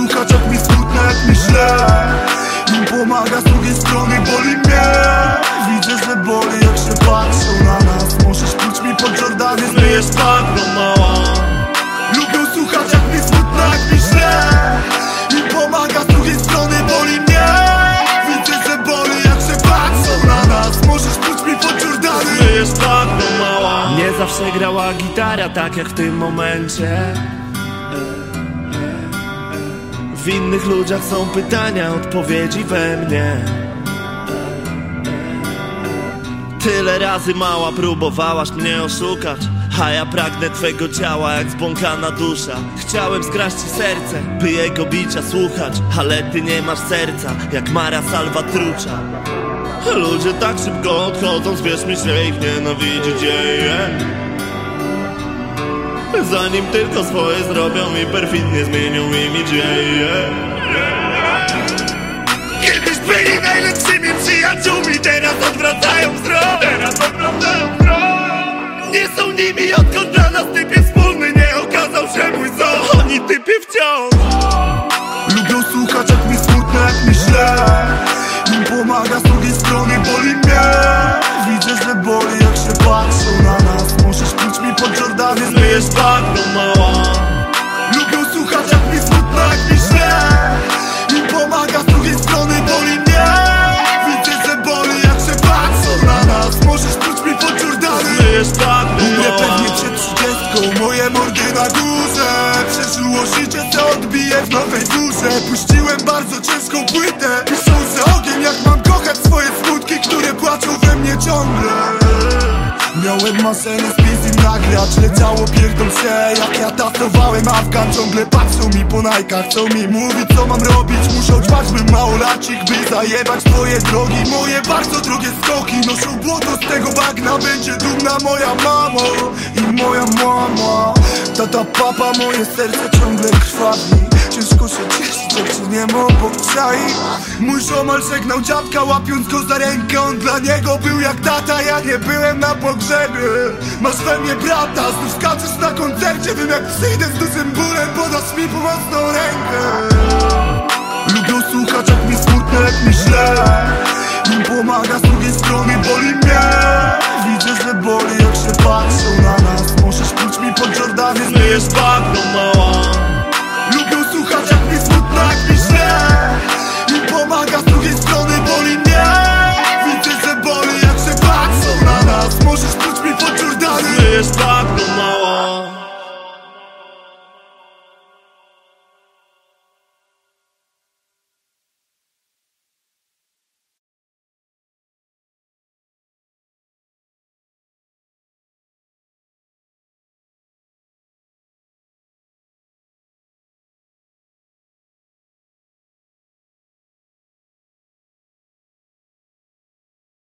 Słuchaczach mi skutna jak mi myślę Im pomaga z drugiej strony boli mnie. Widzę, że boli jak się patrzą na nas. Możesz pójść mi pod Jordanię, zmyjesz bagno tak mała. Lubią słuchać jak mi smutno, jak mi źle. Im pomaga z drugiej strony boli mnie. Widzę, że boli jak się patrzą na nas. Możesz pójść mi pod Jordanię, zmyjesz bagno tak mała. Nie zawsze grała gitara tak jak w tym momencie. W innych ludziach są pytania, odpowiedzi we mnie. Tyle razy mała próbowałaś mnie oszukać A ja pragnę twego ciała jak zbłąkana dusza. Chciałem skraść ci serce, by jego bicia słuchać Ale ty nie masz serca, jak Mara Salvatrucha. Ludzie tak szybko odchodzą, zwierz mi się ich nienawidzić dzieje. Zanim tylko swoje zrobią i perfidnie zmienią im typie wciąż Lubią słuchać jak mi smutno, jak mi źle. Im pomaga, z drugiej strony boli mnie. Widzę, że boli jak się patrzą na nas. Możesz pójść mi pod Jordany, zmyjesz bagno mała. Lubią słuchać jak mi smutno, jak mi źle. Im pomaga, z drugiej strony boli mnie. Widzę, że boli jak się patrzą na nas. Możesz pójść mi pod Jordany Zmyjesz bagno mała. pewnie przed trzydziestką Moje mordy na górze. Przeżyło życie, co odbije w nowej górze. Puściłem bardzo ciężką płytę Piszący ogień, jak mam kochać swoje smutki Które płaczą we mnie ciągle. Miałem masę spis im nagrać Leciało pierdol się. Jak ja tasowałem Afgan Ciągle patrzą mi po najkach Chcą mi mówić co mam robić. Muszą dbać bym małolacik By zajebać twoje drogi. Moje bardzo drogie skoki Noszą błoto z tego bagna Będzie dumna moja mamo I moja mama. Tata, papa, moje serce ciągle krwawi. Ciężko się cieszyć, jak się nie obok czai. Mój ziomal żegnał dziadka, łapiąc go za rękę. On dla niego był jak tata, ja nie byłem na pogrzebie. Masz we mnie brata, znów skaczesz na koncercie. Wiem jak przyjdę z dużym bólem, podasz mi pomocną rękę. Lubią słuchać jak mi smutno, jak mi źle just talk no more.